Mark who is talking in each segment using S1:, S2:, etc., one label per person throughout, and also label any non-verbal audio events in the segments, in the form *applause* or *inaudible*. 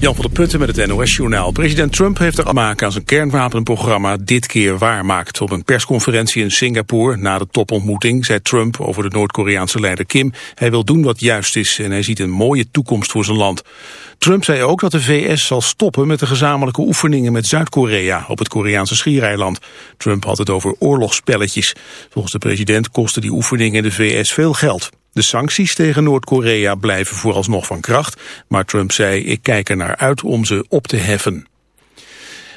S1: Jan van der Putten met het NOS-journaal. President Trump heeft er maken aan zijn kernwapenprogramma dit keer waarmaakt. Op een persconferentie in Singapore na de topontmoeting zei Trump over de Noord-Koreaanse leider Kim... hij wil doen wat juist is en hij ziet een mooie toekomst voor zijn land. Trump zei ook dat de VS zal stoppen met de gezamenlijke oefeningen met Zuid-Korea op het Koreaanse schiereiland. Trump had het over oorlogsspelletjes. Volgens de president kosten die oefeningen in de VS veel geld. De sancties tegen Noord-Korea blijven vooralsnog van kracht, maar Trump zei ik kijk er naar uit om ze op te heffen.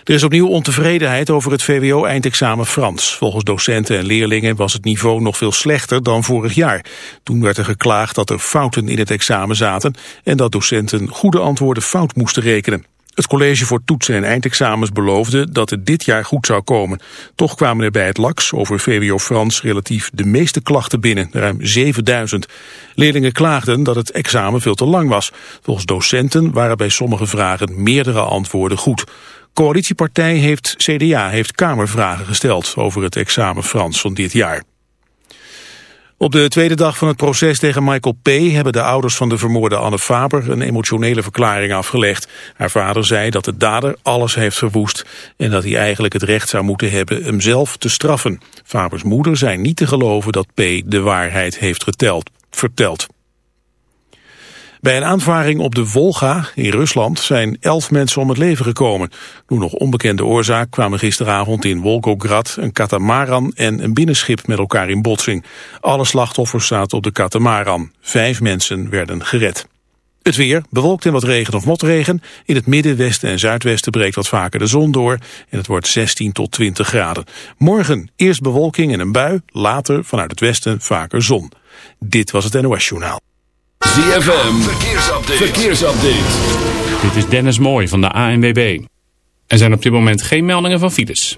S1: Er is opnieuw ontevredenheid over het VWO-eindexamen Frans. Volgens docenten en leerlingen was het niveau nog veel slechter dan vorig jaar. Toen werd er geklaagd dat er fouten in het examen zaten... en dat docenten goede antwoorden fout moesten rekenen. Het college voor toetsen en eindexamens beloofde dat het dit jaar goed zou komen. Toch kwamen er bij het LAX over VWO Frans relatief de meeste klachten binnen, ruim 7000. Leerlingen klaagden dat het examen veel te lang was. Volgens docenten waren bij sommige vragen meerdere antwoorden goed. Coalitiepartij heeft, CDA heeft kamervragen gesteld over het examen Frans van dit jaar. Op de tweede dag van het proces tegen Michael P. hebben de ouders van de vermoorde Anne Faber een emotionele verklaring afgelegd. Haar vader zei dat de dader alles heeft verwoest en dat hij eigenlijk het recht zou moeten hebben hem zelf te straffen. Fabers moeder zei niet te geloven dat P. de waarheid heeft geteld, verteld. Bij een aanvaring op de Volga in Rusland zijn elf mensen om het leven gekomen. Door nog onbekende oorzaak kwamen gisteravond in Volgograd een katamaran en een binnenschip met elkaar in botsing. Alle slachtoffers zaten op de katamaran. Vijf mensen werden gered. Het weer, bewolkt en wat regen of motregen. In het midden, westen en zuidwesten breekt wat vaker de zon door. En het wordt 16 tot 20 graden. Morgen eerst bewolking en een bui. Later vanuit het westen vaker zon. Dit was het NOS Journaal.
S2: ZFM, verkeersupdate. verkeersupdate.
S3: Dit is Dennis Mooij van de ANWB. Er zijn op dit moment geen meldingen van files.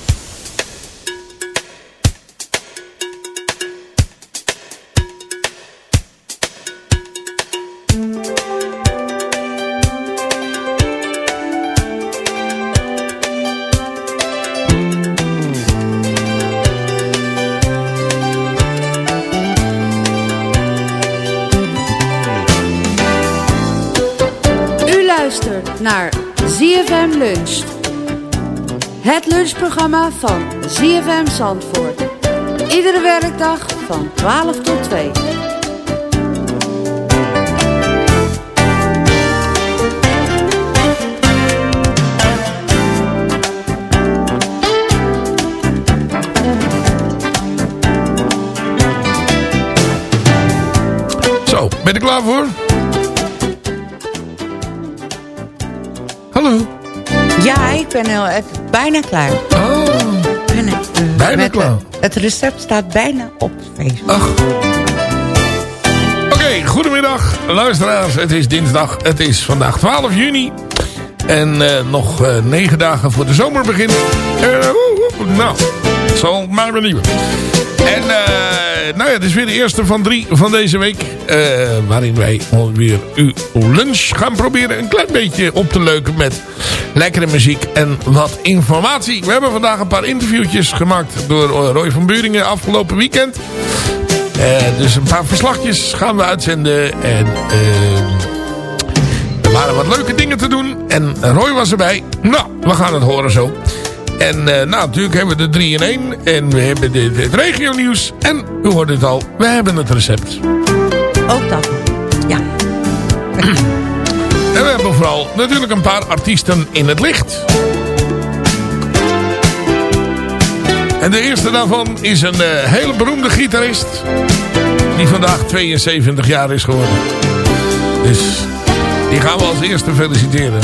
S4: ZFM Lunch. Het lunchprogramma van ZFM Zandvoort. Iedere werkdag van 12 tot 2.
S5: Zo, ben je er klaar voor?
S6: Ben heel even bijna klaar.
S5: Oh,
S6: Bijna,
S5: Bijna
S6: met,
S5: klaar.
S6: het recept staat bijna op Facebook.
S5: ach. Oké, goedemiddag luisteraars. Het is dinsdag. Het is vandaag 12 juni. En eh, nog eh, negen dagen voor de zomer begint. Eh, Nou, het zal maar benieuwen. En uh, nou ja, het is weer de eerste van drie van deze week. Uh, waarin wij weer uw lunch gaan proberen een klein beetje op te leuken met lekkere muziek en wat informatie. We hebben vandaag een paar interviewtjes gemaakt door Roy van Buringen afgelopen weekend. Dus een paar verslagjes gaan we uitzenden. En er waren wat leuke dingen te doen. En Roy was erbij. Nou, we gaan het horen zo. En uh, nou, natuurlijk hebben we de 3 in 1. En we hebben dit, het regio nieuws. En u hoort het al, we hebben het recept.
S6: Ook dat. Ja.
S5: en we hebben vooral natuurlijk een paar artiesten in het licht. En de eerste daarvan is een uh, hele beroemde gitarist. Die vandaag 72 jaar is geworden. Dus die gaan we als eerste feliciteren.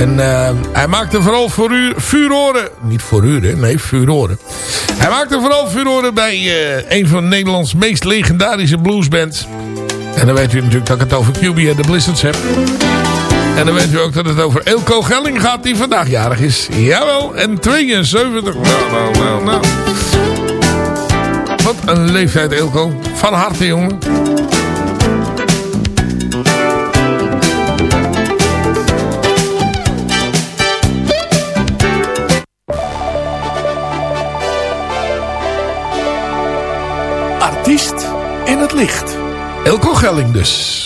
S5: En uh, hij maakte vooral vuur, furoren. Niet furoren, nee, furoren. Hij maakte vooral furoren bij uh, een van Nederlands meest legendarische bluesbands. En dan weet u natuurlijk dat ik het over QB en de Blizzards heb. En dan weet u ook dat het over Elko Gelling gaat, die vandaag jarig is. Jawel, en 72. Nou, nou, nou, nou. Wat een leeftijd, Elko. Van harte, jongen. Artiest in het licht. Elko Gelling dus.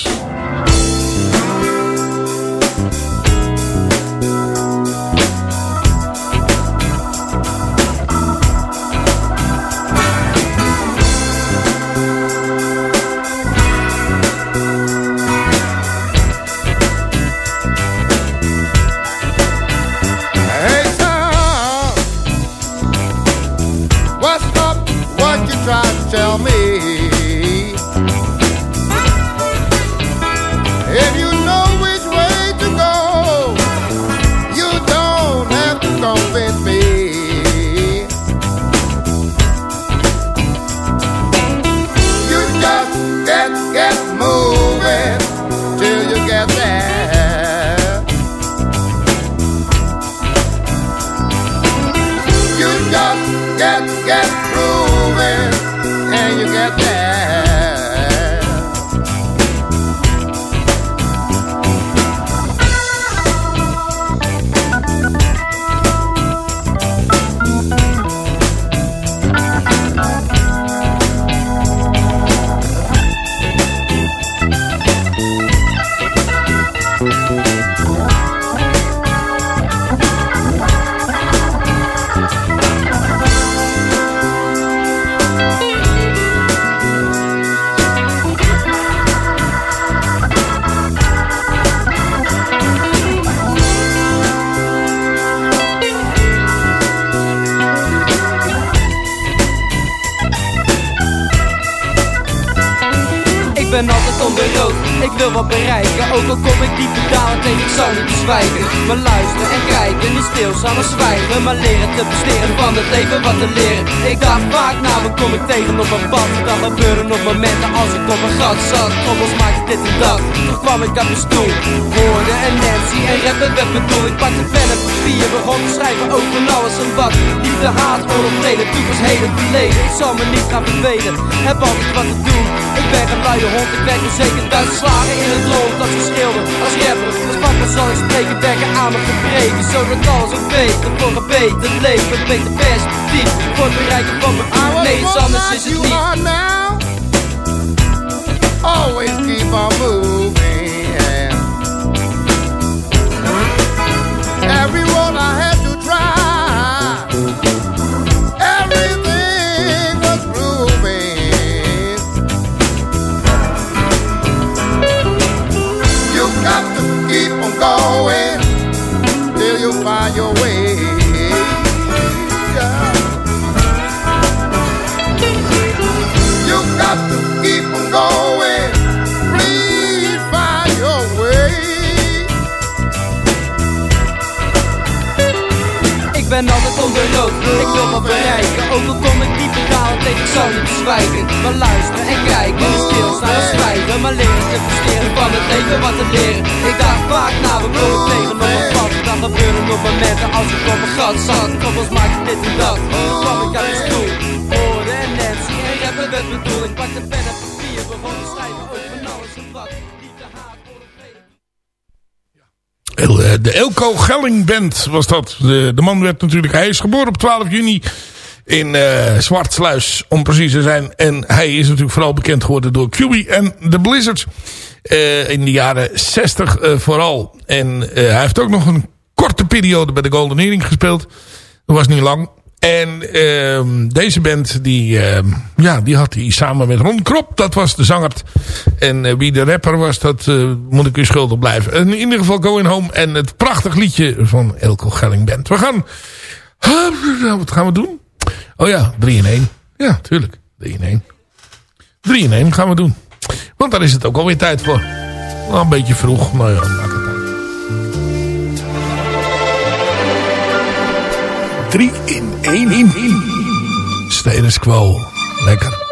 S5: zo niet zwijgen.
S7: Maar luister en ik aan mijn stoel. Hoorde en Nancy en rappen werd bedoel Ik. Pakte pen en papier, begon te schrijven over alles en wat. Liefde, haat, oorlog, vrede, toekomst, heden, verleden. Ik zal me niet gaan vervelen, heb altijd wat te doen. Ik ben een luie hond, ik werk er zeker duizend slagen in het loon Dat ze schilderen als rapper, als papa zal ik spreken Werken aan me verbreken, zodat alles ook beter Voor een beter leven, een beter perspectief Voor het bereiken van mijn doel, nee, anders is het niet.
S8: Always keep on moving
S9: Gelling Band was dat. De, de man werd natuurlijk... Hij is geboren op 12 juni in eh Zwartsluis, om precies te zijn. En hij is natuurlijk vooral bekend geworden door QB en de Blizzards. eh, in de jaren 60 eh, vooral. En hij heeft ook nog een korte periode bij de Golden Earring gespeeld. Dat was niet lang. En ehm, deze band, die, ehm, ja, die had hij samen met Ron Krop. Dat was de zanger. En eh, wie de rapper was, dat eh, moet ik u schuldig blijven. En in ieder geval Going Home. En het prachtig liedje van Elko Gelling Band. We gaan... Wat gaan we doen? Oh ja, 3 in 1. Ja, tuurlijk. 3 in 1. 3 in 1 gaan we doen. Want daar is het ook alweer tijd voor. Wel een beetje vroeg. Nou ja, 3 in 1 in. Status quo. Lekker.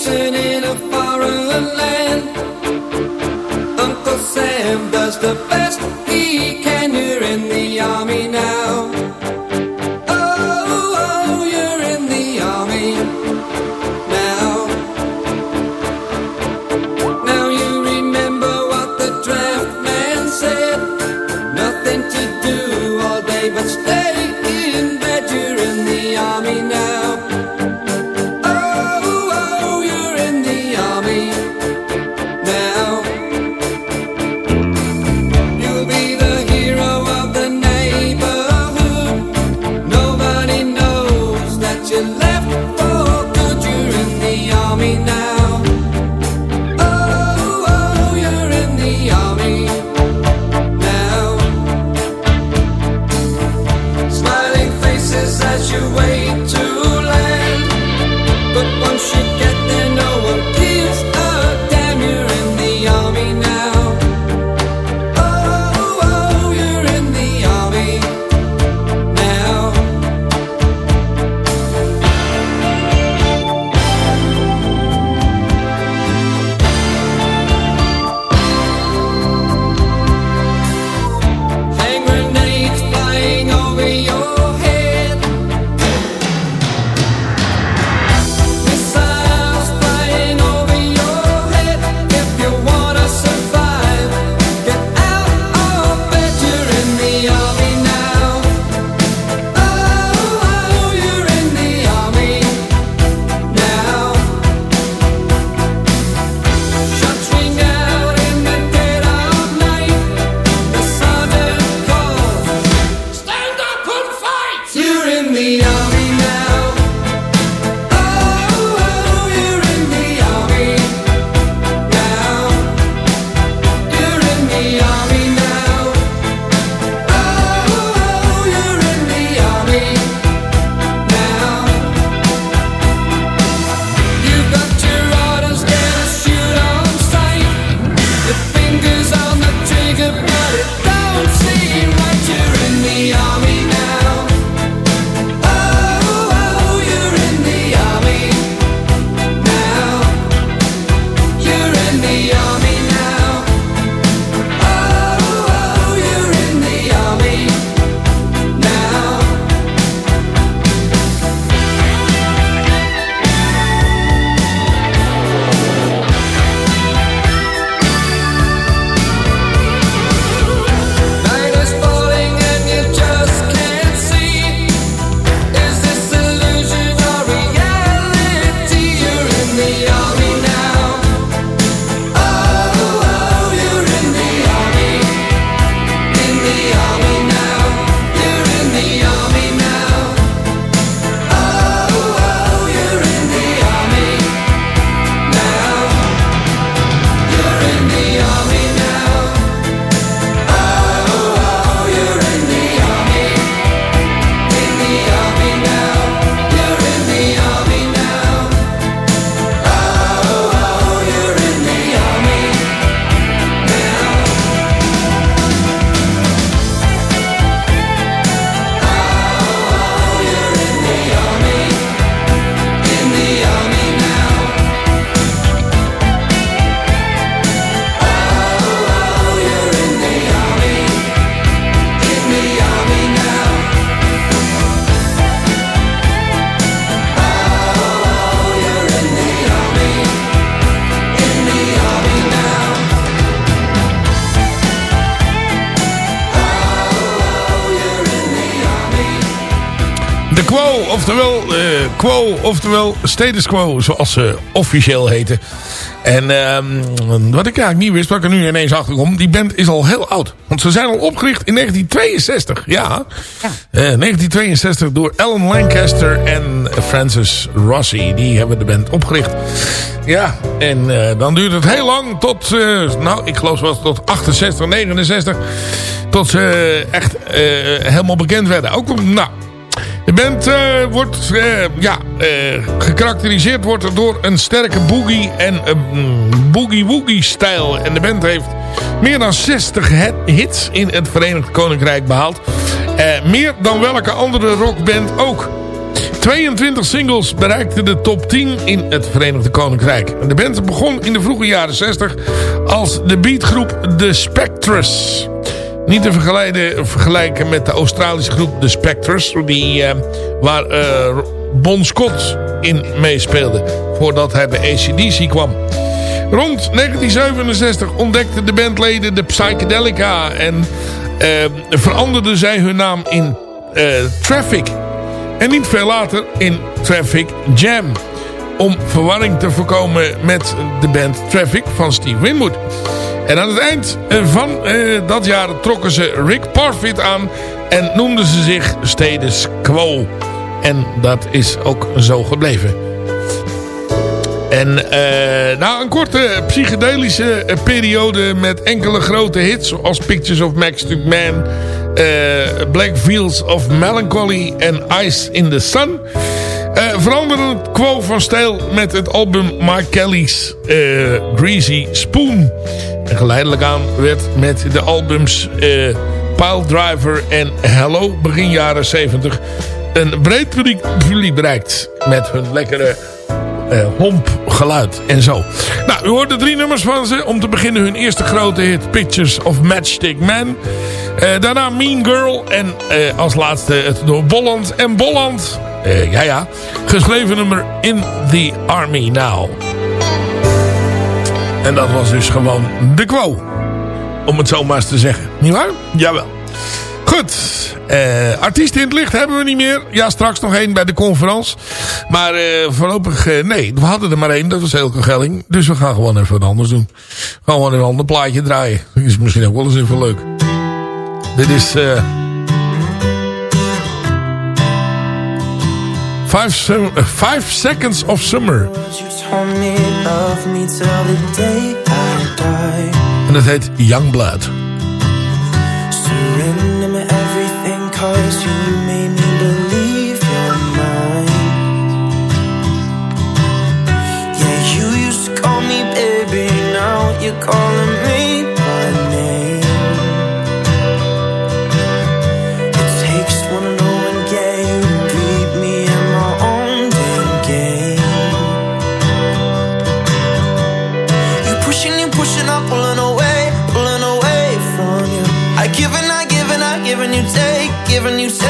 S9: Vacation in a foreign land. Uncle Sam does the
S5: oftewel eh, Quo, oftewel Status Quo, zoals ze officieel heten. En ehm, wat ik eigenlijk niet wist, wat ik er nu ineens achter kom, die band is al heel oud. Want ze zijn al opgericht in 1962, ja. Eh, 1962 door Alan Lancaster en Francis Rossi. Die hebben de band opgericht. Ja, en eh, dan duurt het heel lang tot, eh, nou, ik geloof wel tot 68, 69. Tot ze echt eh, helemaal bekend werden. Ook, nou, de band eh, wordt eh, ja, eh, gekarakteriseerd wordt door een sterke boogie en een boogie-woogie stijl. En de band heeft meer dan 60 hit- hits in het Verenigd Koninkrijk behaald. Eh, meer dan welke andere rockband ook. 22 singles bereikten de top 10 in het Verenigde Koninkrijk. De band begon in de vroege jaren 60 als de beatgroep The Spectres. Niet te vergelijken, met de Australische groep The Spectres, die, eh, waar eh, Bon Scott in meespeelde, voordat hij bij ACDC kwam. Rond 1967 ontdekten de bandleden de Psychedelica en eh, veranderden zij hun naam in Traffic. En niet veel later in Traffic Jam. Om verwarring te voorkomen met de band Traffic van Steve Winwood. En aan het eind eh, van eh, dat jaar trokken ze Rick Parfit aan en noemden ze zich Status Quo. En dat is ook zo gebleven. En eh, na een korte psychedelische periode met enkele grote hits... zoals Pictures of Max Man, eh, Black Fields of Melancholy en Ice in the Sun... eh veranderde het Quo van stijl met het album Mark Kelly's Greasy Spoon. En geleidelijk aan werd met de albums Pile Driver en Hello begin jaren 70... een breed publiek, publiek bereikt met hun lekkere eh homp geluid en zo. Nou, u hoort de drie nummers van ze. Om te beginnen hun eerste grote hit Pictures of Matchstick Man. Eh, daarna Mean Girl. En als laatste het door Bolland en Bolland. ja ja. Geschreven nummer In the Army Now. En dat was dus gewoon de quo. Om het zo maar eens te zeggen. Niet waar? Jawel. Goed. Eh, artiesten in het licht hebben we niet meer. Ja, straks nog één bij de conferentie. Maar eh, voorlopig, eh, nee. We hadden er maar één. Dat was Elke Gelling. Dus we gaan gewoon even wat anders doen. Gaan gewoon een ander plaatje draaien. Dat is misschien ook wel eens even leuk. Dit is... five Seconds of Summer.
S10: Told me love me till the day I die.
S5: En dat heet Youngblood.
S10: Surrender me everything cause you made me believe you're mine. Yeah, you used to call me baby, now you're calling me take, give and you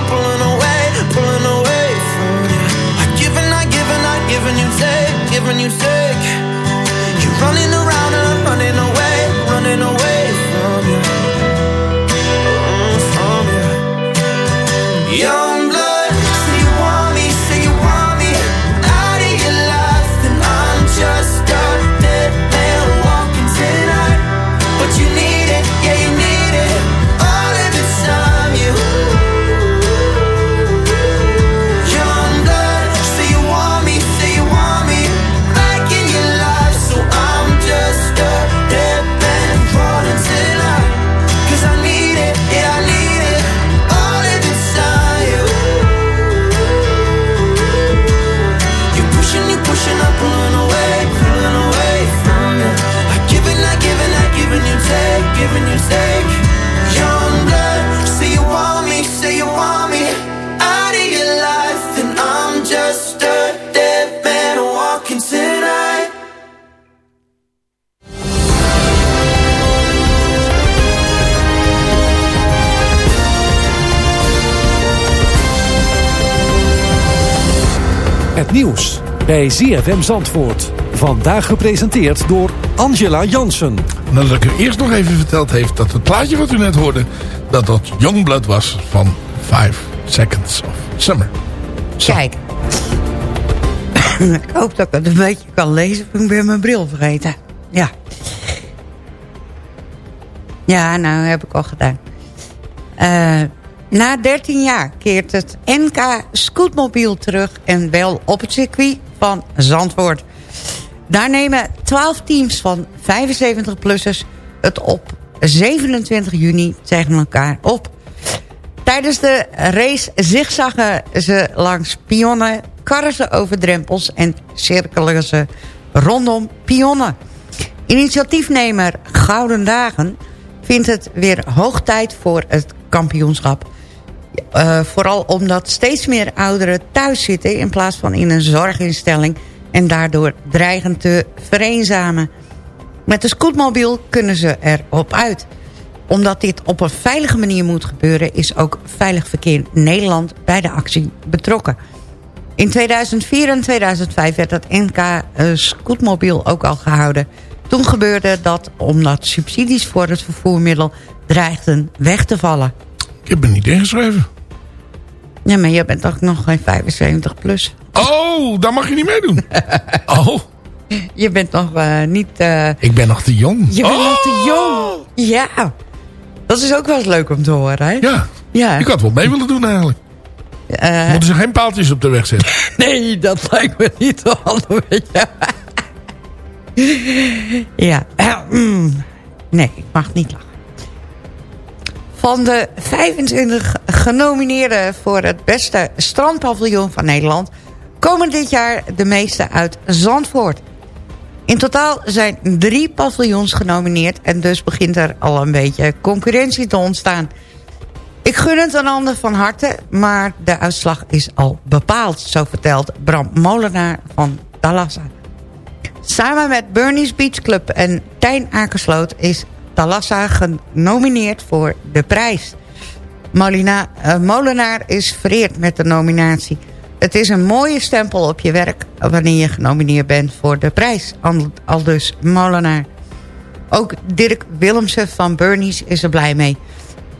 S10: I'm pulling away, pulling away from you. I give and I give and I give and you take, give and you take. You're running
S11: away. Bij ZFM Zandvoort. Vandaag gepresenteerd door Angela Jansen.
S5: Nadat ik u eerst nog even verteld heeft dat het plaatje wat u net hoorde... dat dat Youngblood was van 5 Seconds of Summer.
S12: Kijk. *coughs* ik hoop dat ik het een beetje kan lezen. want Ik ben mijn bril vergeten. Ja. Ja, nou heb ik al gedaan. Eh, na 13 jaar keert het NK Scootmobiel terug... en wel op het circuit van Zandvoort. Daar nemen 12 teams van 75-plussers het op 27 juni tegen elkaar op. Tijdens de race zigzaggen ze langs pionnen, karren ze over drempels... en cirkelen ze rondom pionnen. Initiatiefnemer Gouden Dagen vindt het weer hoog tijd voor het kampioenschap. Uh, vooral omdat steeds meer ouderen thuis zitten... in plaats van in een zorginstelling... en daardoor dreigen te vereenzamen. Met de scootmobiel kunnen ze erop uit. Omdat dit op een veilige manier moet gebeuren... is ook Veilig Verkeer Nederland bij de actie betrokken. In 2004 en 2005 werd het NK uh, scootmobiel ook al gehouden. Toen gebeurde dat omdat subsidies voor het vervoermiddel dreigden weg te vallen.
S5: Ik me niet ingeschreven.
S12: Ja, maar je bent toch nog geen 75 plus.
S5: Oh, daar mag je niet meedoen. *laughs* oh.
S12: Je bent nog uh, niet... Uh,
S5: ik ben nog te jong.
S12: Je bent
S5: oh.
S12: nog te jong. Ja. Dat is ook wel eens leuk om te horen, hè?
S5: Ja.
S12: ja.
S5: Ik had wel mee willen doen eigenlijk. Uh, Moeten ze geen paaltjes op de weg zetten? *laughs*
S12: nee, dat lijkt me niet een beetje... ja. nee, ik mag niet lachen. Van de 25 genomineerden voor het beste strandpaviljoen van Nederland... komen dit jaar de meeste uit Zandvoort. In totaal zijn drie paviljoens genomineerd... en dus begint er al een beetje concurrentie te ontstaan. Ik gun het een ander van harte, maar de uitslag is al bepaald... zo vertelt Bram Molenaar van Talassa. Samen met Bernie's Beach Club en Tijn Akersloot... is Genomineerd voor de prijs. Molina, uh, Molenaar is vereerd met de nominatie. Het is een mooie stempel op je werk... wanneer je genomineerd bent voor de prijs. Al dus Molenaar. Ook Dirk Willemsen van Bernie's is er blij mee.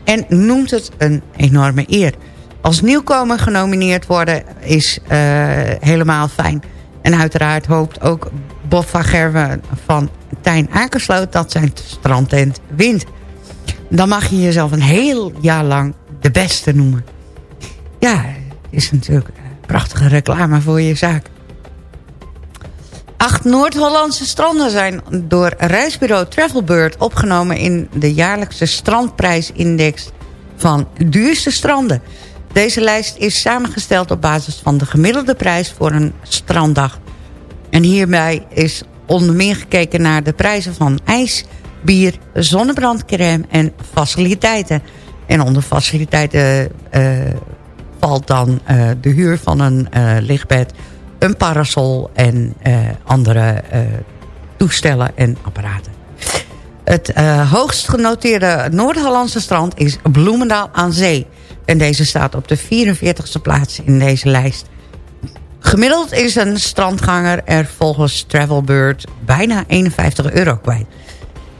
S12: En noemt het een enorme eer. Als nieuwkomer genomineerd worden is uh, helemaal fijn. En uiteraard hoopt ook Bob van Gerwen van Tijn Akersloot dat zijn strandtent wint. Dan mag je jezelf een heel jaar lang de beste noemen. Ja, is natuurlijk een prachtige reclame voor je zaak. Acht Noord-Hollandse stranden zijn door reisbureau Travelbird opgenomen... in de jaarlijkse strandprijsindex van duurste stranden. Deze lijst is samengesteld op basis van de gemiddelde prijs voor een stranddag. En hierbij is onder meer gekeken naar de prijzen van ijs, bier, zonnebrandcrème en faciliteiten. En onder faciliteiten uh, valt dan uh, de huur van een uh, lichtbed, een parasol en andere toestellen en apparaten. Het hoogst genoteerde Noord-Hollandse strand is Bloemendaal aan Zee. En deze staat op de 44ste plaats in deze lijst. Gemiddeld is een strandganger er volgens Travelbird bijna 51 euro kwijt.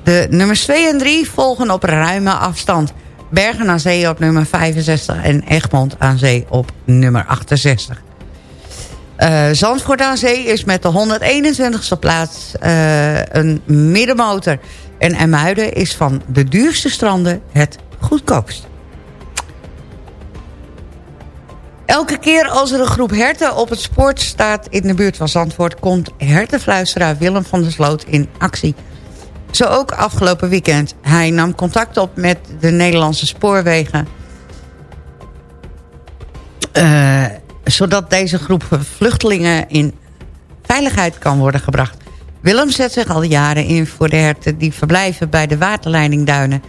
S12: De nummers 2 en 3 volgen op ruime afstand. Bergen aan Zee op nummer 65 en Egmond aan Zee op nummer 68. Uh, Zandvoort aan Zee is met de 121ste plaats uh, een middenmotor. En Emuiden is van de duurste stranden het goedkoopst. Elke keer als er een groep herten op het spoor staat in de buurt van Zandvoort... komt hertenfluisteraar Willem van der Sloot in actie. Zo ook afgelopen weekend. Hij nam contact op met de Nederlandse spoorwegen... Uh, zodat deze groep vluchtelingen in veiligheid kan worden gebracht. Willem zet zich al jaren in voor de herten die verblijven bij de waterleidingduinen.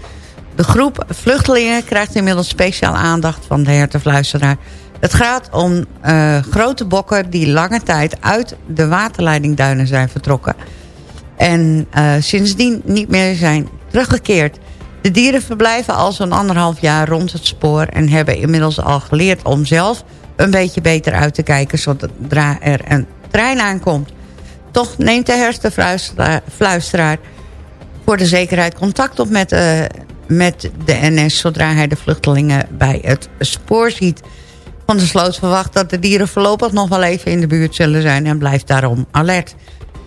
S12: De groep vluchtelingen krijgt inmiddels speciaal aandacht van de hertenfluisteraar... Het gaat om uh, grote bokken die lange tijd uit de waterleidingduinen zijn vertrokken. En uh, sindsdien niet meer zijn teruggekeerd. De dieren verblijven al zo'n anderhalf jaar rond het spoor... en hebben inmiddels al geleerd om zelf een beetje beter uit te kijken... zodra er een trein aankomt. Toch neemt de hersenfluisteraar voor de zekerheid contact op met, uh, met de NS... zodra hij de vluchtelingen bij het spoor ziet. Van de Sloot verwacht dat de dieren voorlopig nog wel even in de buurt zullen zijn... en blijft daarom alert.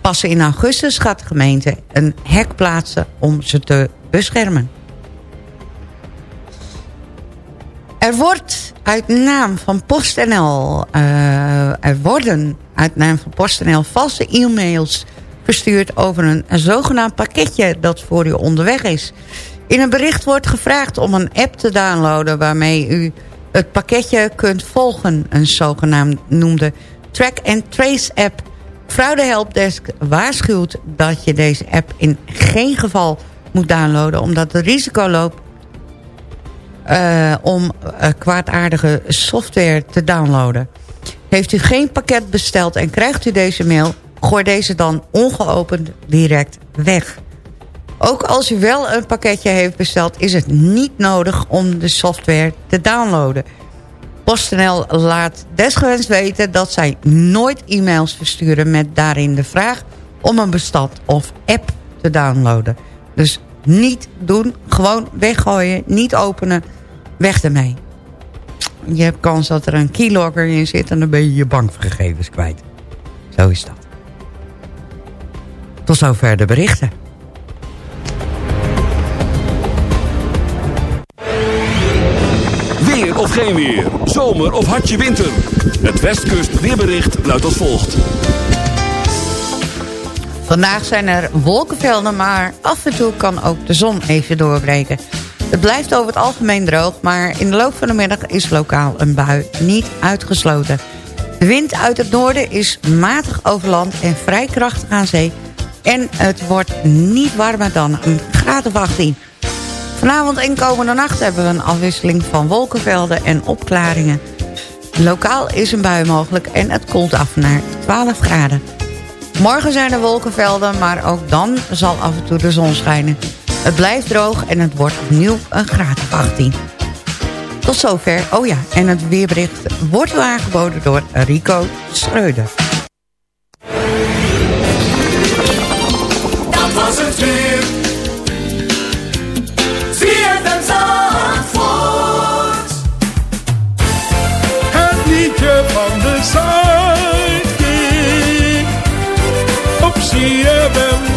S12: Pas in augustus gaat de gemeente een hek plaatsen om ze te beschermen. Er wordt uit naam van PostNL... Uh, er worden uit naam van PostNL valse e-mails verstuurd... over een, een zogenaamd pakketje dat voor u onderweg is. In een bericht wordt gevraagd om een app te downloaden... waarmee u het pakketje kunt volgen. Een zogenaamd noemde track-and-trace app. Fraude Helpdesk waarschuwt dat je deze app in geen geval moet downloaden... omdat het risico loopt uh, om uh, kwaadaardige software te downloaden. Heeft u geen pakket besteld en krijgt u deze mail... gooi deze dan ongeopend direct weg. Ook als u wel een pakketje heeft besteld... is het niet nodig om de software te downloaden. PostNL laat desgewenst weten dat zij nooit e-mails versturen... met daarin de vraag om een bestand of app te downloaden. Dus niet doen, gewoon weggooien, niet openen, weg ermee. Je hebt kans dat er een keylogger in zit en dan ben je je bankgegevens kwijt. Zo is dat. Tot zover de berichten.
S2: Geen weer. Zomer of hartje winter. Het Westkust weerbericht luidt als volgt.
S12: Vandaag zijn er wolkenvelden, maar af en toe kan ook de zon even doorbreken. Het blijft over het algemeen droog, maar in de loop van de middag is lokaal een bui niet uitgesloten. De wind uit het noorden is matig over land en vrij krachtig aan zee. En het wordt niet warmer dan een graad of 18. Vanavond en komende nacht hebben we een afwisseling van wolkenvelden en opklaringen. Lokaal is een bui mogelijk en het koelt af naar 12 graden. Morgen zijn er wolkenvelden, maar ook dan zal af en toe de zon schijnen. Het blijft droog en het wordt opnieuw een graad of 18. Tot zover. Oh ja, en het weerbericht wordt u aangeboden door Rico Schreuder.
S9: Dat was het weer.
S8: Op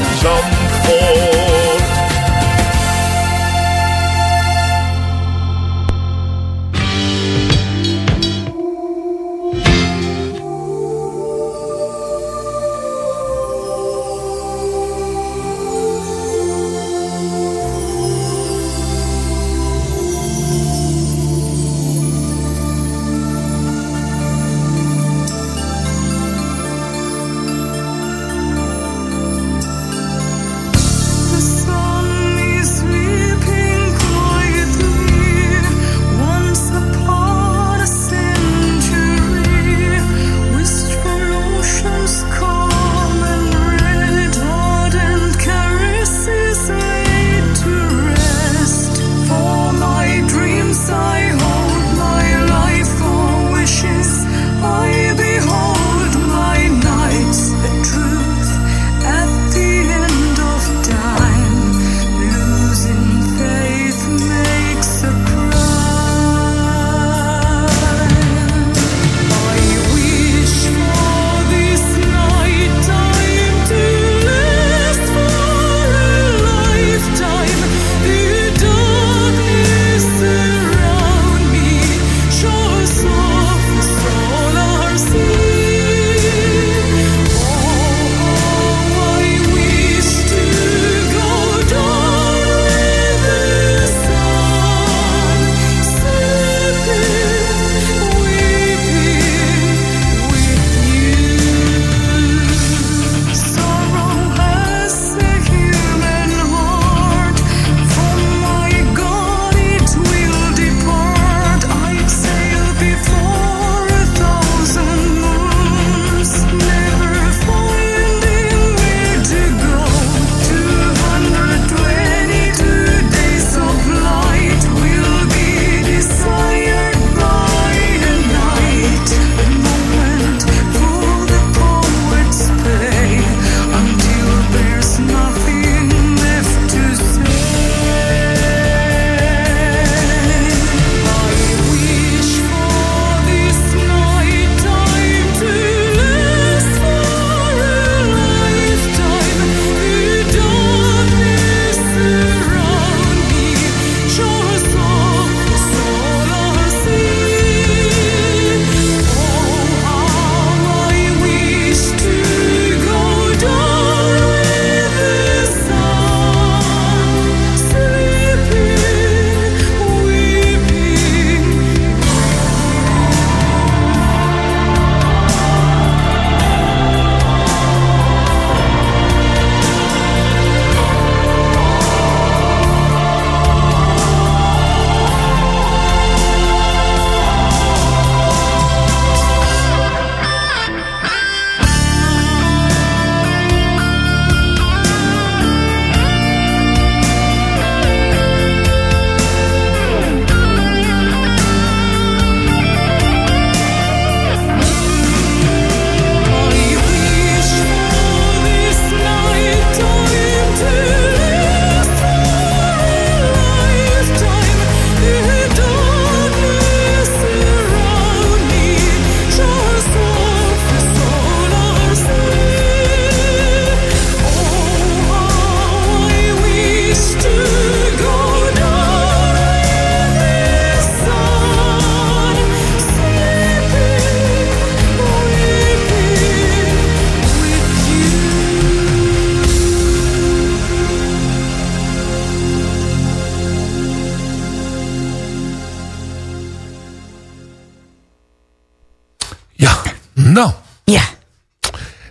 S5: Nou.
S12: Ja.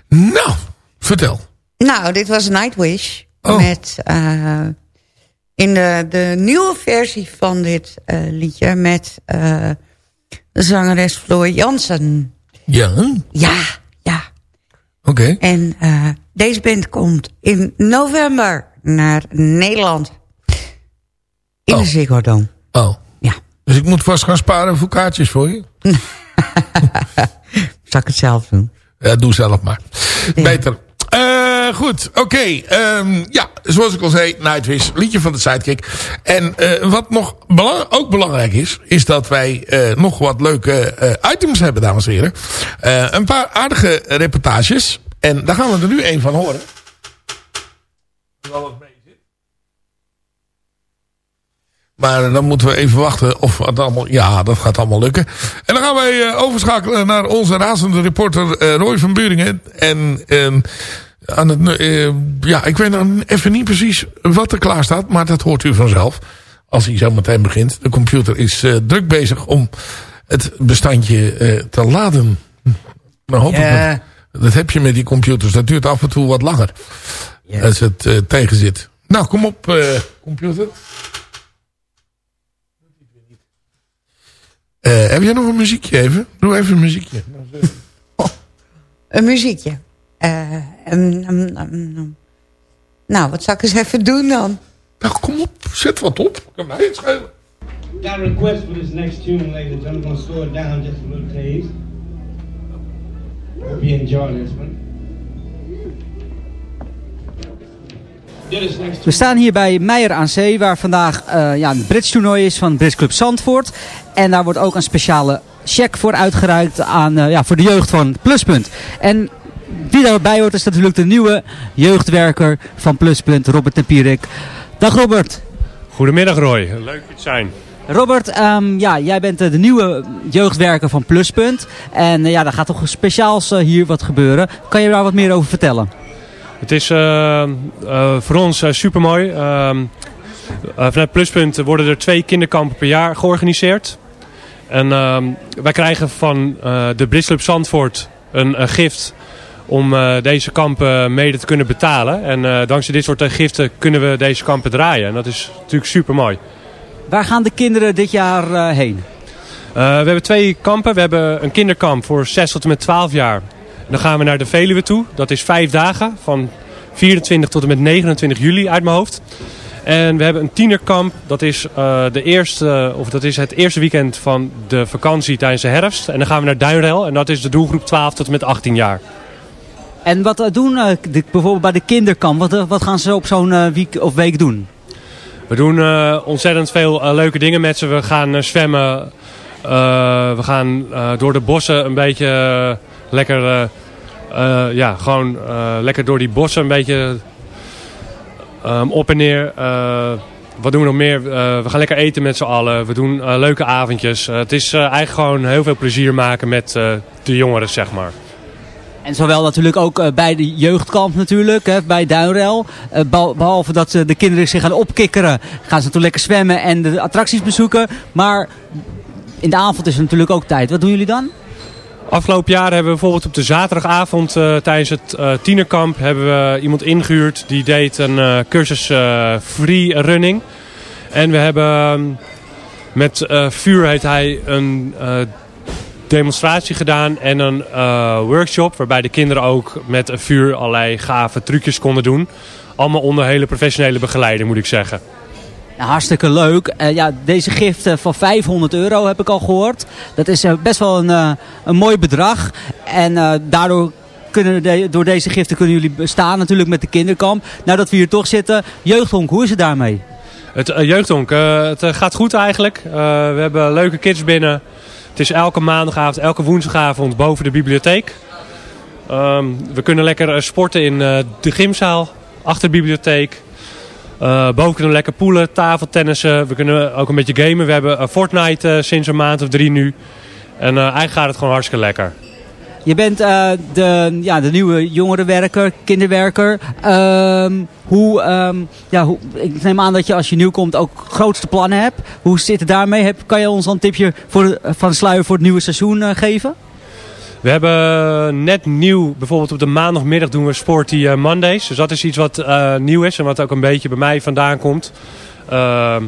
S5: Nou, vertel.
S12: Nou, dit was Nightwish.
S5: Oh.
S12: Met eh, in de, de nieuwe versie van dit eh, liedje met de zangeres Floor Jansen.
S5: Ja,
S12: Ja, ja.
S5: oké.
S12: En deze band komt in november naar Nederland. In de Ziggo Dome.
S5: Oh.
S12: Ja.
S5: Dus ik moet vast gaan sparen voor kaartjes voor je? *laughs*
S12: Zal ik het zelf doen?
S5: Ja, doe zelf maar. Beter. Eh, goed, oké. Ehm, ja, zoals ik al zei, Nightwish, liedje van de Sidekick. En eh, wat nog belang ook belangrijk is, is dat wij eh, nog wat leuke eh, items hebben, dames en heren. Eh, een paar aardige reportages. En daar gaan we er nu een van horen. Maar dan moeten we even wachten of het allemaal... Ja, dat gaat allemaal lukken. En dan gaan wij eh, overschakelen naar onze razende reporter eh, Roy van Buringen. En ehm, aan het, eh, ja, ik weet dan even niet precies wat er klaar staat. Maar dat hoort u vanzelf. Als hij zo meteen begint. De computer is druk bezig om het bestandje te laden. Maar hopelijk...
S12: Ja.
S5: Dat heb je met die computers. Dat duurt af en toe wat langer. Als het tegen zit. Nou, kom op, computer. Eh, heb jij nog een muziekje even? Doe even een muziekje.
S12: Een muziekje. Eh, em, em, em, em. nou, wat zal ik eens even doen dan?
S5: Nou, kom op. Zet wat op. Kan mij het schelen.
S13: Got a request for this next tune, ladies and gentlemen. I'm gonna slow it down just a little taste. Hope you enjoy this one.
S14: We staan hier bij Meijer aan Zee, waar vandaag eh, ja, een Brits toernooi is van Brits Club Zandvoort. En daar wordt ook een speciale check voor uitgereikt aan, eh, ja, voor de jeugd van Pluspunt. En wie daarbij hoort is natuurlijk de nieuwe jeugdwerker van Pluspunt, Robert Tempierik. Dag Robert.
S15: Goedemiddag Roy, leuk je te zijn.
S14: Robert, ehm, ja, jij bent eh, de nieuwe jeugdwerker van Pluspunt. En ja, daar gaat toch speciaals hier wat gebeuren. Kan je daar wat meer over vertellen?
S15: Het is eh, eh, voor ons super mooi. vanuit Pluspunt worden er twee kinderkampen per jaar georganiseerd. En ehm, wij krijgen van eh, de Brits Club Zandvoort een, gift om eh, deze kampen mede te kunnen betalen. En eh, dankzij dit soort eh, giften kunnen we deze kampen draaien. En dat is natuurlijk super mooi.
S14: Waar gaan de kinderen dit jaar eh, heen?
S15: Eh, we hebben twee kampen. We hebben een kinderkamp voor 6 tot en met 12 jaar. Dan gaan we naar de Veluwe toe. Dat is vijf dagen. Van 24 tot en met 29 juli uit mijn hoofd. En we hebben een tienerkamp. Dat is, eh, de eerste, of dat is het eerste weekend van de vakantie tijdens de herfst. En dan gaan we naar Duinrel. En dat is de doelgroep 12 tot en met 18 jaar.
S14: En wat eh, doen eh, de, bijvoorbeeld bij de kinderkamp? Wat, wat gaan ze op zo'n week of week doen?
S15: We doen ontzettend veel leuke dingen met ze. We gaan zwemmen. We gaan door de bossen een beetje lekker... eh, eh, ja, gewoon eh, lekker door die bossen een beetje ehm, op en neer. Wat doen we nog meer? We gaan lekker eten met z'n allen. We doen leuke avondjes. Het is eigenlijk gewoon heel veel plezier maken met de jongeren, zeg maar.
S14: En zowel natuurlijk ook bij de jeugdkamp natuurlijk, hè, bij Duinrel. Eh, beh- behalve dat de kinderen zich gaan opkikkeren, gaan ze natuurlijk lekker zwemmen en de attracties bezoeken. Maar in de avond is er natuurlijk ook tijd. Wat doen jullie dan?
S15: Afgelopen jaar hebben we bijvoorbeeld op de zaterdagavond eh, tijdens het eh, tienerkamp hebben we iemand ingehuurd die deed een eh, cursus free running. En we hebben ehm, met vuur heeft hij een demonstratie gedaan en een workshop waarbij de kinderen ook met vuur allerlei gave trucjes konden doen. Allemaal onder hele professionele begeleiding moet ik zeggen.
S14: Hartstikke leuk. Eh, ja, deze gift eh, van 500 euro heb ik al gehoord. Dat is eh, best wel een, een mooi bedrag. En daardoor kunnen door deze giften kunnen jullie bestaan natuurlijk met de kinderkamp. Nou dat we hier toch zitten. Jeugdhonk, hoe is het daarmee?
S15: Het jeugdhonk, het gaat goed eigenlijk. We hebben leuke kids binnen. Het is elke maandagavond, elke woensdagavond boven de bibliotheek. Ehm, we kunnen lekker sporten in de gymzaal, achter de bibliotheek. Eh, boven kunnen we lekker poelen, tafeltennissen. We kunnen ook een beetje gamen. We hebben eh, Fortnite eh, sinds een maand of drie nu. En eigenlijk gaat het gewoon hartstikke lekker.
S14: Je bent de, ja, de nieuwe jongerenwerker, kinderwerker. Ehm, hoe, ehm, ja, ik neem aan dat je als je nieuw komt ook grootste plannen hebt. Hoe zit het daarmee? Heb, kan je ons al een tipje voor van sluier voor het nieuwe seizoen geven?
S15: We hebben net nieuw, bijvoorbeeld op de maandagmiddag doen we Sporty eh, Mondays. Dus dat is iets wat eh, nieuw is en wat ook een beetje bij mij vandaan komt. Ehm,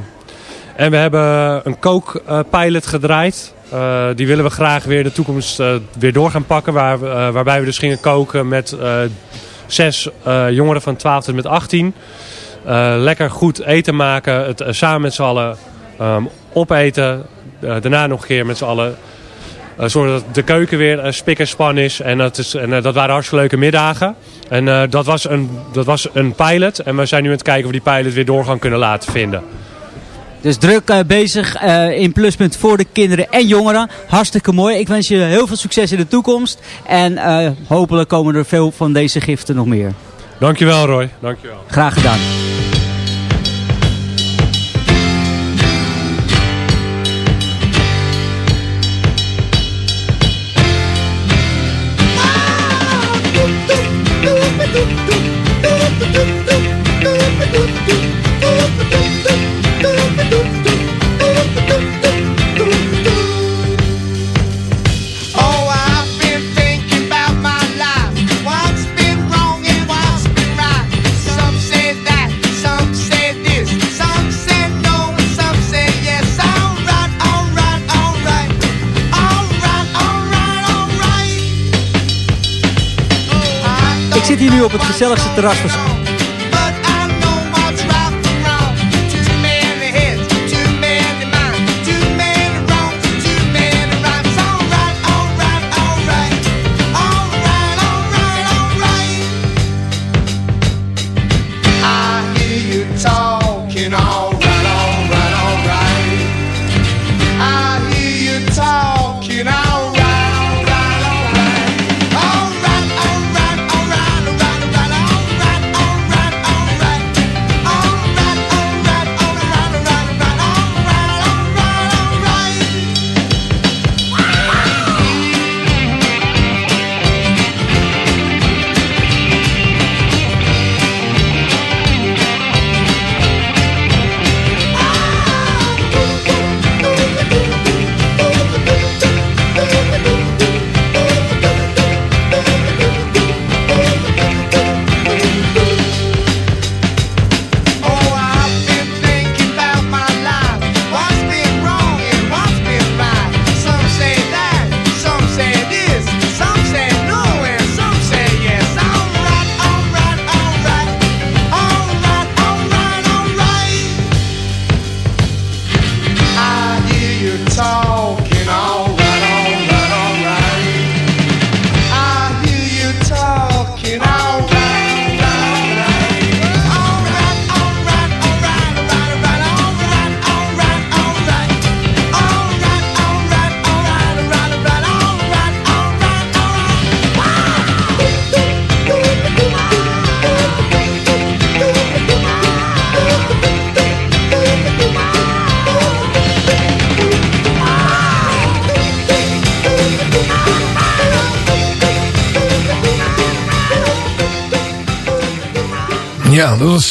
S15: en we hebben een kooppilot gedraaid. Eh, die willen we graag weer de toekomst weer door gaan pakken. Waar, waarbij we dus gingen koken met zes jongeren van 12 tot met 18. Eh, lekker goed eten maken. Het samen met z'n allen ehm, opeten. Daarna nog een keer met z'n allen zorgen dat de keuken weer eh, spik en span is. En, dat, is, en eh, dat waren hartstikke leuke middagen. En eh, dat, was een, dat was een pilot. En we zijn nu aan het kijken of we die pilot weer doorgang kunnen laten vinden.
S8: Dus druk eh, bezig eh, in Pluspunt voor de kinderen en jongeren. Hartstikke mooi. Ik wens je heel veel succes in de toekomst. En eh, hopelijk komen er veel van deze giften nog meer.
S15: Dankjewel Roy. Dankjewel.
S8: Graag gedaan. Zit hier nu op het gezelligste terras van...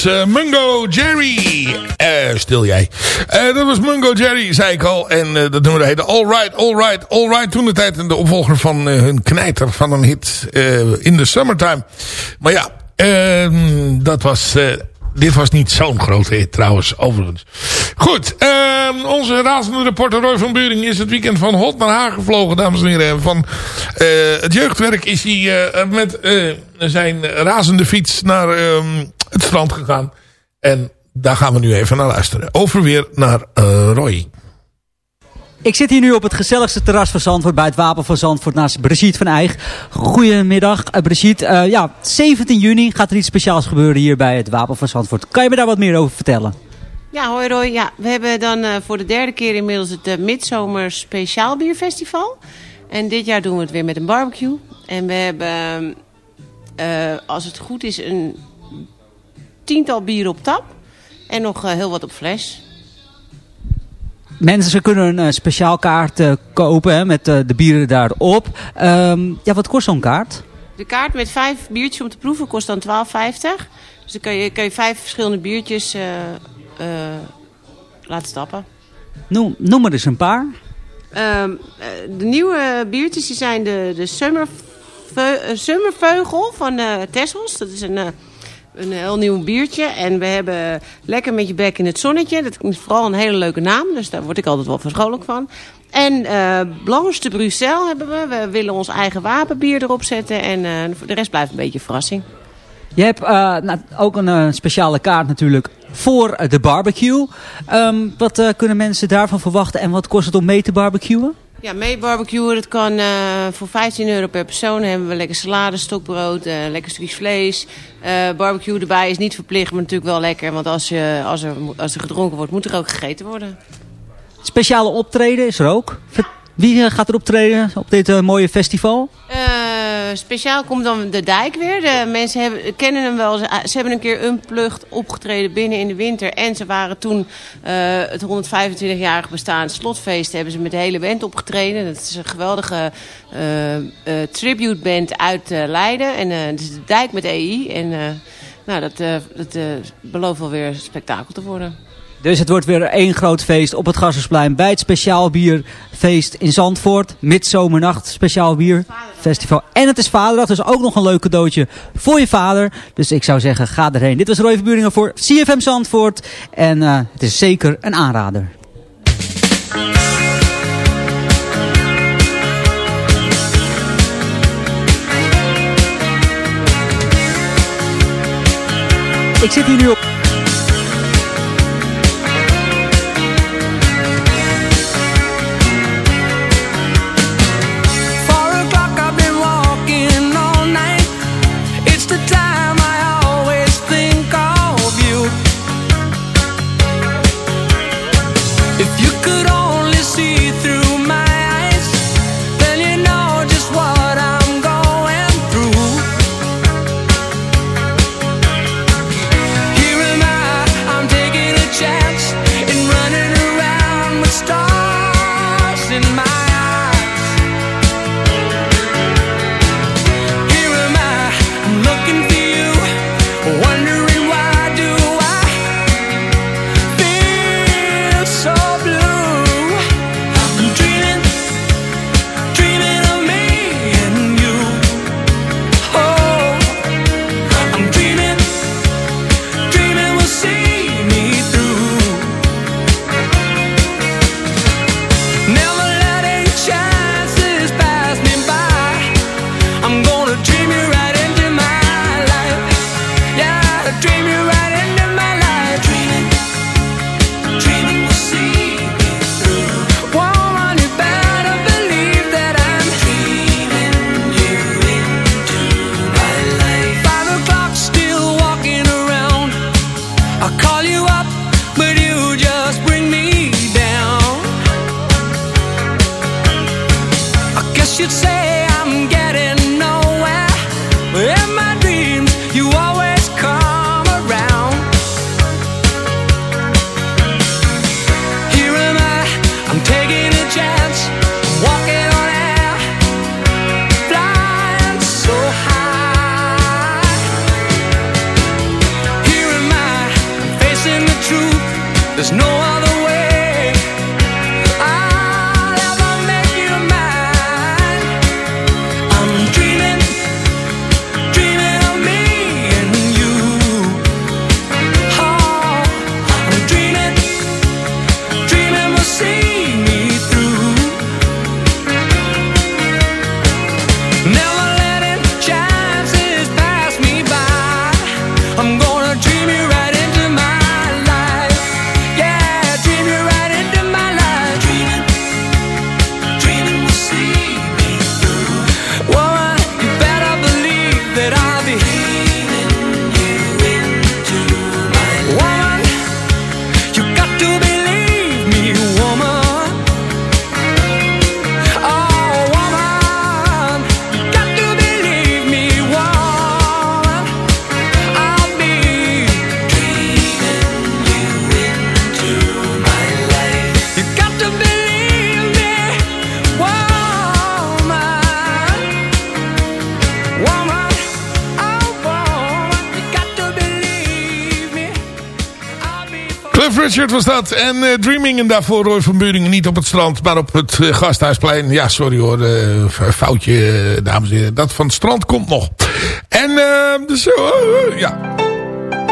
S5: eh, Mungo Jerry. Eh, stil jij. Eh, dat was Mungo Jerry, zei ik al. En dat nummer heette Alright, Alright, Alright. Toen de tijd de opvolger van hun knijter van een hit in the summertime. Maar ja, ehm, dat was... dit was niet zo'n grote hit trouwens, overigens. Goed, ehm, onze razende reporter Roy van Buring is het weekend van Hot naar Haag gevlogen, dames en heren. Van het jeugdwerk is hij met zijn razende fiets naar ehm, het strand gegaan. En daar gaan we nu even naar luisteren. Over weer naar eh, Roy.
S8: Ik zit hier nu op het gezelligste terras van Zandvoort bij het Wapen van Zandvoort naast Brigitte van Eijk. Goedemiddag uh, Brigitte. Eh, ja, 17 juni gaat er iets speciaals gebeuren hier bij het Wapen van Zandvoort. Kan je me daar wat meer over vertellen?
S16: Ja, hoi Roy. Ja, we hebben dan eh, voor de derde keer inmiddels het uh, Midzomer Speciaal Bierfestival. En dit jaar doen we het weer met een barbecue. En we hebben, eh, als het goed is, een tiental bieren op tap. En nog eh, heel wat op fles.
S8: Mensen kunnen een uh, speciaal kaart uh, kopen hè, met uh, de bieren daarop. Um, ja, wat kost zo'n kaart?
S16: De kaart met vijf biertjes om te proeven kost dan 12,50. Dus dan kan je, je vijf verschillende biertjes laten stappen.
S8: Noem, noem er eens een paar.
S16: Ehm, eh, de nieuwe biertjes die zijn de, de eh, Summerveugel van eh Tessels. Dat is een, eh, een heel nieuw biertje. En we hebben Lekker met je bek in het zonnetje. Dat is vooral een hele leuke naam. Dus daar word ik altijd wel verschoonlijk van. En eh Blanche de Bruxelles hebben we. We willen ons eigen wapenbier erop zetten. En eh, de rest blijft een beetje verrassing.
S17: Je hebt eh, nou, ook een speciale kaart natuurlijk voor de barbecue. Ehm, wat kunnen mensen daarvan verwachten en wat kost het om mee te barbecuen?
S16: Ja, mee barbecuen, dat kan eh, voor 15 euro per persoon. Dan hebben we lekker salade, stokbrood, eh, lekker stukjes vlees. Eh, barbecue erbij is niet verplicht, maar natuurlijk wel lekker. Want als, je, als, er, als er gedronken wordt, moet er ook gegeten worden.
S17: Speciale optreden is er ook. Wie gaat er optreden op dit mooie festival?
S16: Eh, speciaal komt dan de dijk weer. De mensen hebben, kennen hem wel. Ze, ze hebben een keer unplugged opgetreden binnen in de winter. En ze waren toen eh, het 125-jarig bestaan slotfeest. Hebben ze met de hele band opgetreden. Dat is een geweldige eh, eh, tribute band uit eh, Leiden. En eh het is de dijk met EI. En eh, nou, dat, eh, dat eh, belooft wel weer een spektakel te worden.
S17: Dus het wordt weer één groot feest op het Gassersplein bij het Speciaal Bierfeest in Zandvoort. Midzomernacht Speciaal Bierfestival. En het is Vaderdag, dus ook nog een leuk cadeautje voor je vader. Dus ik zou zeggen, ga erheen. Dit was Roy van Buringen voor CFM Zandvoort. En eh, het is zeker een aanrader. Ik zit hier nu op
S5: Cliff Richard was dat. En eh, Dreaming en daarvoor Roy van Buringen. Niet op het strand, maar op het eh, Gasthuisplein. Ja, sorry hoor. eh, foutje, eh, dames en heren. Dat van het strand komt nog. En eh, dus, eh, eh, ja...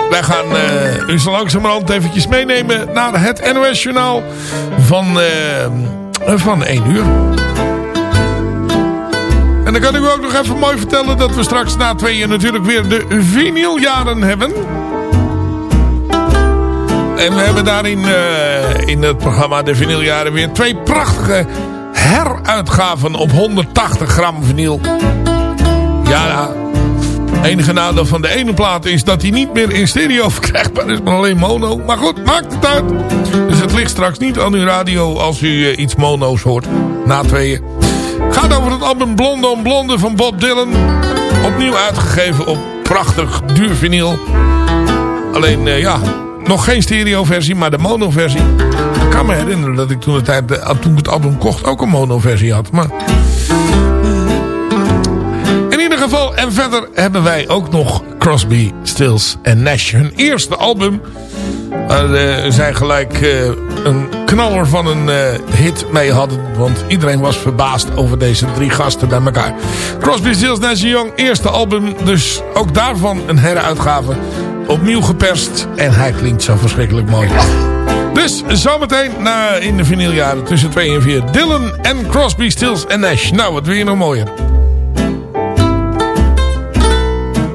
S5: Wij gaan eh, u zo langzamerhand eventjes meenemen naar het NOS Journaal van, eh, van 1 uur. En dan kan ik u ook nog even mooi vertellen dat we straks na tweeën natuurlijk weer de vinyljaren hebben. En we hebben daarin eh, in het programma de vinyljaren weer twee prachtige heruitgaven op 180 gram vinyl. Ja, enige nadeel van de ene plaat is dat hij niet meer in stereo *laughs* verkrijgbaar is, maar alleen mono. Maar goed, maakt het uit. Dus het ligt straks niet aan uw radio als u eh, iets mono's hoort. Na tweeën. Gaat over het album Blonde on Blonde van Bob Dylan. Opnieuw uitgegeven op prachtig duur vinyl. Alleen, eh, ja, nog geen stereo versie, maar de mono versie. Ik kan me herinneren dat ik toen, de tijd, eh, toen ik het album kocht ook een mono versie had. Maar in ieder geval, en verder hebben wij ook nog Crosby, Stills en Nash. Hun eerste album. Waar eh, zij gelijk eh, een knaller van een hit mee hadden. Want iedereen was verbaasd over deze drie gasten bij elkaar. Crosby, Stills, Nash Young, eerste album. Dus ook daarvan een heruitgave. Opnieuw geperst. En hij klinkt zo verschrikkelijk mooi. Dus zometeen na, in de vinyljaren tussen 2 en 4. Dylan en Crosby, Stills en Nash. Nou, wat wil je nog mooier?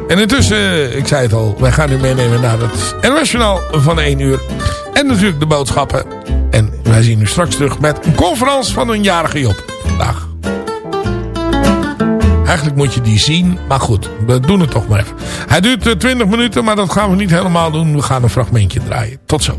S5: En intussen, ik zei het al, wij gaan u meenemen naar het internationaal van 1 uur. En natuurlijk de boodschappen. En wij zien u straks terug met een conferentie van een jarige Job. Eigenlijk moet je die zien, maar goed, we doen het toch maar even. Hij duurt eh, 20 minuten, maar dat gaan we niet helemaal doen. We gaan een fragmentje draaien. Tot zo.